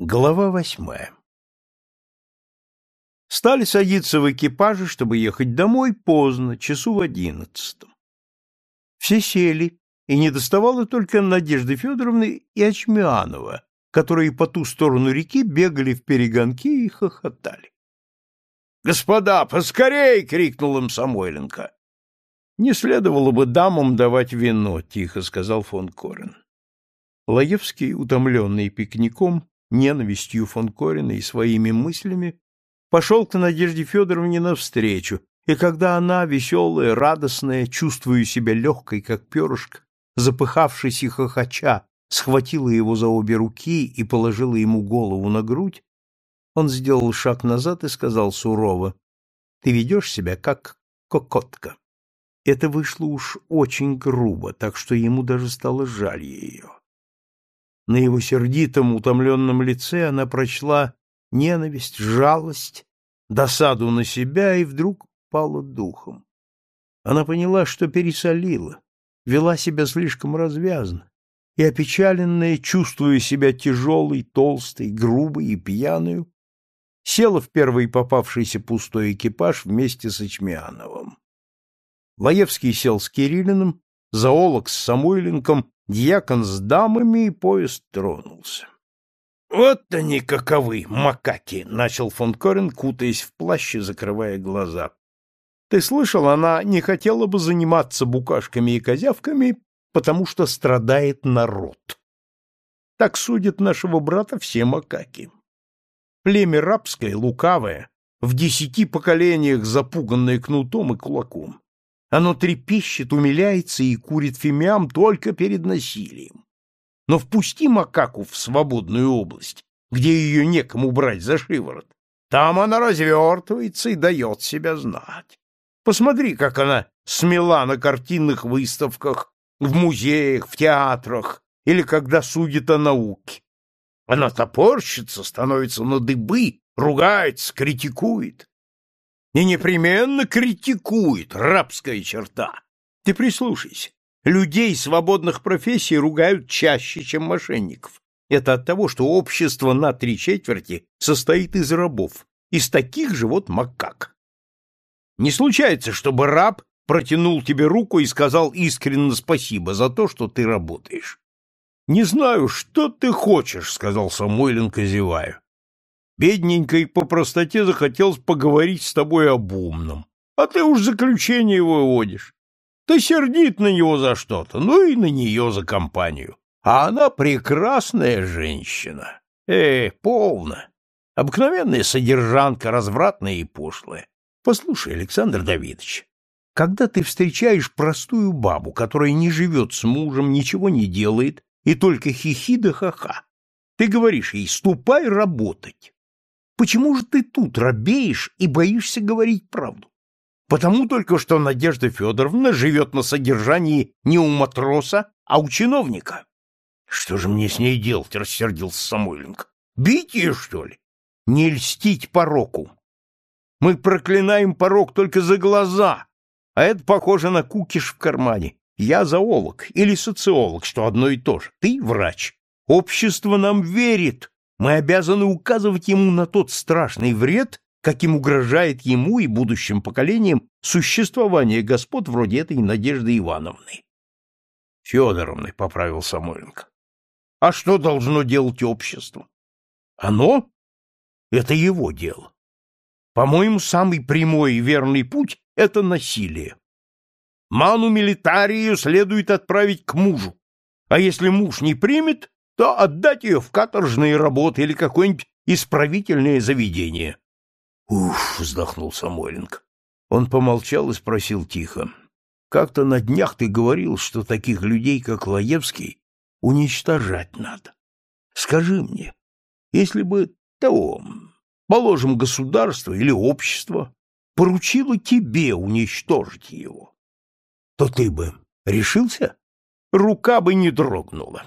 Глава восьмая Стали садиться в экипажи, чтобы ехать домой поздно, часу в одиннадцатом. Все сели, и не доставало только Надежды Федоровны и Очмианова, которые по ту сторону реки бегали в перегонки и хохотали. — Господа, поскорей! — крикнул им Самойленко. — Не следовало бы дамам давать вино, — тихо сказал фон Корен. Лаевский, утомленный пикником, ненавистью фон Корена и своими мыслями, пошел к Надежде Федоровне навстречу, и когда она, веселая, радостная, чувствуя себя легкой, как перышко, запыхавшись и хохоча, схватила его за обе руки и положила ему голову на грудь, он сделал шаг назад и сказал сурово, «Ты ведешь себя как кокотка». Это вышло уж очень грубо, так что ему даже стало жаль ее. На его сердитом, утомленном лице она прочла ненависть, жалость, досаду на себя и вдруг пала духом. Она поняла, что пересолила, вела себя слишком развязно, и, опечаленная, чувствуя себя тяжелой, толстой, грубой и пьяную, села в первый попавшийся пустой экипаж вместе с Ичмиановым. Лаевский сел с Кириллиным, зоолог с Самойленком, дьякон с дамами, и поезд тронулся. Вот они каковы, макаки, начал фон Корен, кутаясь в плащ и закрывая глаза. Ты слышал, она не хотела бы заниматься букашками и козявками, потому что страдает народ. Так судят нашего брата все макаки. Племя рабское, лукавое, в десяти поколениях запуганное кнутом и кулаком. Оно трепещет, умиляется и курит фимиам только перед насилием. Но впусти макаку в свободную область, где ее некому брать за шиворот. Там она развертывается и дает себя знать. Посмотри, как она смела на картинных выставках, в музеях, в театрах или когда судит о науке. Она топорщится, становится на дыбы, ругается, критикует. И непременно критикует рабская черта. Ты прислушайся. Людей свободных профессий ругают чаще, чем мошенников. Это от того, что общество на три четверти состоит из рабов, из таких же вот макак. Не случается, чтобы раб протянул тебе руку и сказал искренне спасибо за то, что ты работаешь. — Не знаю, что ты хочешь, — сказал Самойленко, зевая. Бедненькой по простоте захотелось поговорить с тобой об умном, а ты уж заключение выводишь. Ты сердит на него за что-то, ну и на нее за компанию. А она прекрасная женщина. Э, полно. Обыкновенная содержанка, развратная и пошлая. Послушай, Александр Давидович, когда ты встречаешь простую бабу, которая не живет с мужем, ничего не делает и только хихи да ха-ха, ты говоришь ей «ступай работать». Почему же ты тут робеешь и боишься говорить правду? Потому только что Надежда Федоровна живет на содержании не у матроса, а у чиновника. — Что же мне с ней делать? — рассердился Самойленко. — Бить ее, что ли? Не льстить пороку. Мы проклинаем порок только за глаза, а это похоже на кукиш в кармане. Я зоолог или социолог, что одно и то же. Ты врач. Общество нам верит. Мы обязаны указывать ему на тот страшный вред, каким угрожает ему и будущим поколениям существование господ вроде этой Надежды Ивановны. — Федоровны, — поправил Самойленко. — А что должно делать общество? — Оно? Это его дело. По-моему, самый прямой и верный путь — это насилие. Ману милитарию следует отправить к мужу, а если муж не примет, то отдать ее в каторжные работы или какое-нибудь исправительное заведение. Уф, вздохнул Самойленко. Он помолчал и спросил тихо. Как-то на днях ты говорил, что таких людей, как Лаевский, уничтожать надо. Скажи мне, если бы того, положим, государство или общество поручило тебе уничтожить его, то ты бы решился? Рука бы не дрогнула.